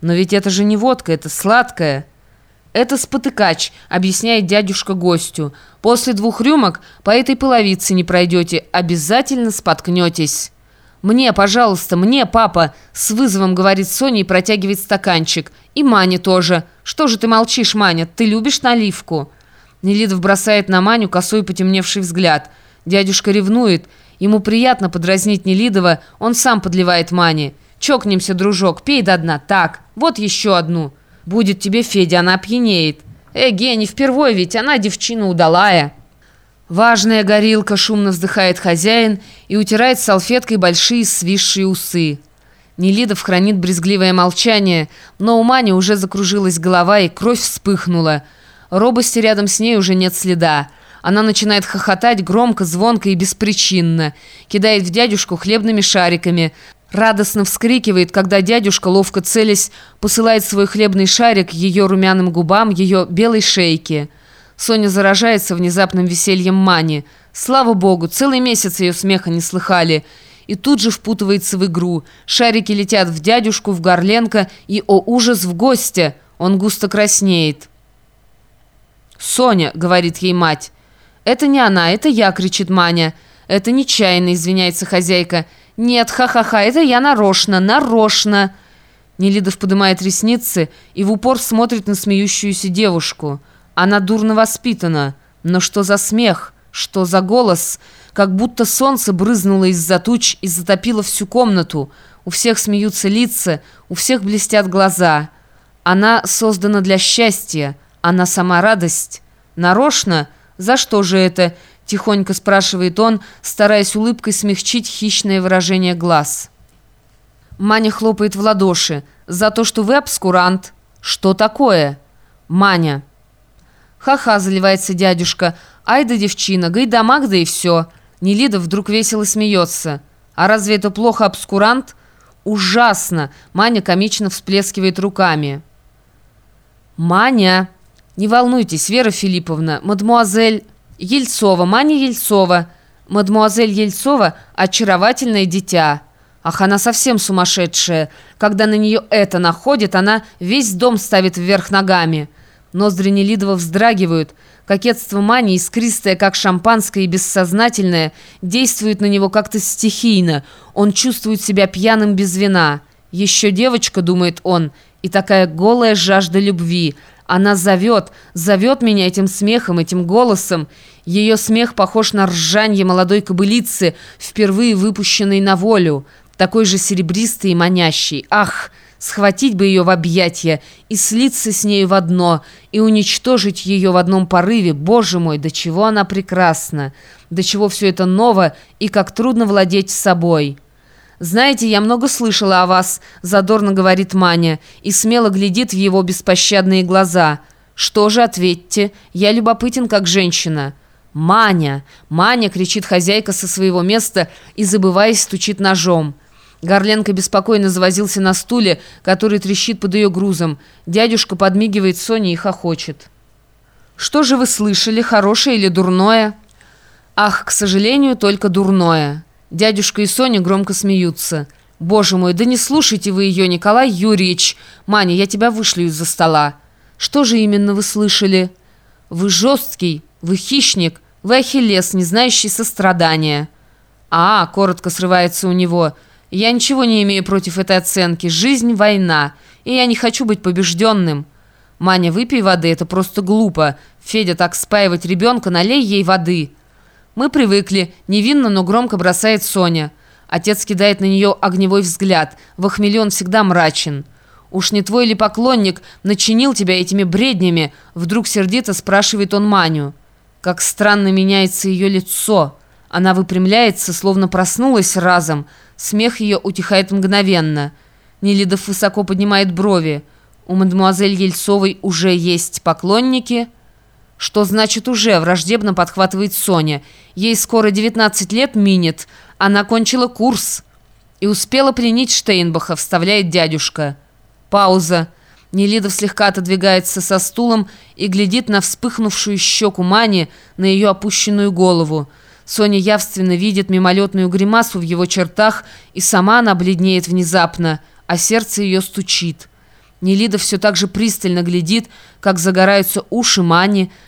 «Но ведь это же не водка, это сладкое». «Это спотыкач», — объясняет дядюшка гостю. «После двух рюмок по этой половице не пройдете, обязательно споткнетесь». «Мне, пожалуйста, мне, папа!» — с вызовом говорит Соня и протягивает стаканчик. «И Мане тоже. Что же ты молчишь, Маня? Ты любишь наливку?» Нелидов бросает на Маню косой потемневший взгляд. Дядюшка ревнует. Ему приятно подразнить Нелидова, он сам подливает Мане. «Чокнемся, дружок, пей до дна. Так, вот еще одну. Будет тебе, Федя, она опьянеет». «Эге, не впервой ведь, она девчина удалая». Важная горилка, шумно вздыхает хозяин и утирает салфеткой большие свисшие усы. Нелидов хранит брезгливое молчание, но у Мани уже закружилась голова и кровь вспыхнула. Робости рядом с ней уже нет следа. Она начинает хохотать громко, звонко и беспричинно. Кидает в дядюшку хлебными шариками. Радостно вскрикивает, когда дядюшка, ловко целясь, посылает свой хлебный шарик ее румяным губам, ее белой шейке. Соня заражается внезапным весельем Мани. Слава богу, целый месяц ее смеха не слыхали. И тут же впутывается в игру. Шарики летят в дядюшку, в Горленко и, о ужас, в гостя. Он густо краснеет. «Соня», — говорит ей мать. «Это не она, это я», — кричит Маня. «Это нечаянно», — извиняется хозяйка. «Нет, ха-ха-ха, это я нарочно, нарочно». Нелидов поднимает ресницы и в упор смотрит на смеющуюся девушку. Она дурно воспитана. Но что за смех? Что за голос? Как будто солнце брызнуло из-за туч и затопило всю комнату. У всех смеются лица, у всех блестят глаза. Она создана для счастья. Она сама радость. Нарочно? За что же это? Тихонько спрашивает он, стараясь улыбкой смягчить хищное выражение глаз. Маня хлопает в ладоши. «За то, что вы обскурант». «Что такое?» «Маня». «Ха-ха», — заливается дядюшка. «Ай да девчина, гайдамак, да и все». Нелида вдруг весело смеется. «А разве это плохо, обскурант?» «Ужасно!» — Маня комично всплескивает руками. «Маня!» «Не волнуйтесь, Вера Филипповна, мадмуазель Ельцова, Маня Ельцова. Мадмуазель Ельцова – очаровательное дитя». Ах, она совсем сумасшедшая. Когда на нее это находит, она весь дом ставит вверх ногами. Ноздри Нелидова вздрагивают. Кокетство Мани, искристое, как шампанское и бессознательное, действует на него как-то стихийно. Он чувствует себя пьяным без вина. «Еще девочка», — думает он, — «и такая голая жажда любви». Она зовет, зовет меня этим смехом, этим голосом. Ее смех похож на ржанье молодой кобылицы, впервые выпущенной на волю, такой же серебристый и манящий. Ах! схватить бы ее в объятия и слиться с нею в одно, и уничтожить ее в одном порыве. Боже мой, до чего она прекрасна! До чего все это ново и как трудно владеть собой!» «Знаете, я много слышала о вас», — задорно говорит Маня, и смело глядит в его беспощадные глаза. «Что же, ответьте, я любопытен как женщина». «Маня! Маня!» — кричит хозяйка со своего места и, забываясь, стучит ножом. Горленко беспокойно завозился на стуле, который трещит под ее грузом. Дядюшка подмигивает Соне и хохочет. «Что же вы слышали, хорошее или дурное?» «Ах, к сожалению, только дурное». Дядюшка и Соня громко смеются. «Боже мой, да не слушайте вы ее, Николай Юрьевич! Маня, я тебя вышлю из-за стола». «Что же именно вы слышали?» «Вы жесткий, вы хищник, вы ахиллес, не знающий сострадания». «А, — коротко срывается у него, — я ничего не имею против этой оценки. Жизнь – война, и я не хочу быть побежденным. Маня, выпей воды, это просто глупо. Федя, так спаивать ребенка, налей ей воды. Мы привыкли, невинно, но громко бросает Соня. Отец кидает на нее огневой взгляд. В охмеле он всегда мрачен. «Уж не твой ли поклонник начинил тебя этими бреднями?» Вдруг сердито спрашивает он Маню. Как странно меняется ее лицо. Она выпрямляется, словно проснулась разом. Смех ее утихает мгновенно. Нелидов высоко поднимает брови. У мадемуазель Ельцовой уже есть поклонники. Что значит «уже»? Враждебно подхватывает Соня. Ей скоро 19 лет минет. Она кончила курс. И успела пленить Штейнбаха, вставляет дядюшка. Пауза. Нелидов слегка отодвигается со стулом и глядит на вспыхнувшую щеку Мани, на ее опущенную голову. Соня явственно видит мимолетную гримасу в его чертах, и сама она бледнеет внезапно, а сердце ее стучит. Нелида все так же пристально глядит, как загораются уши Мани,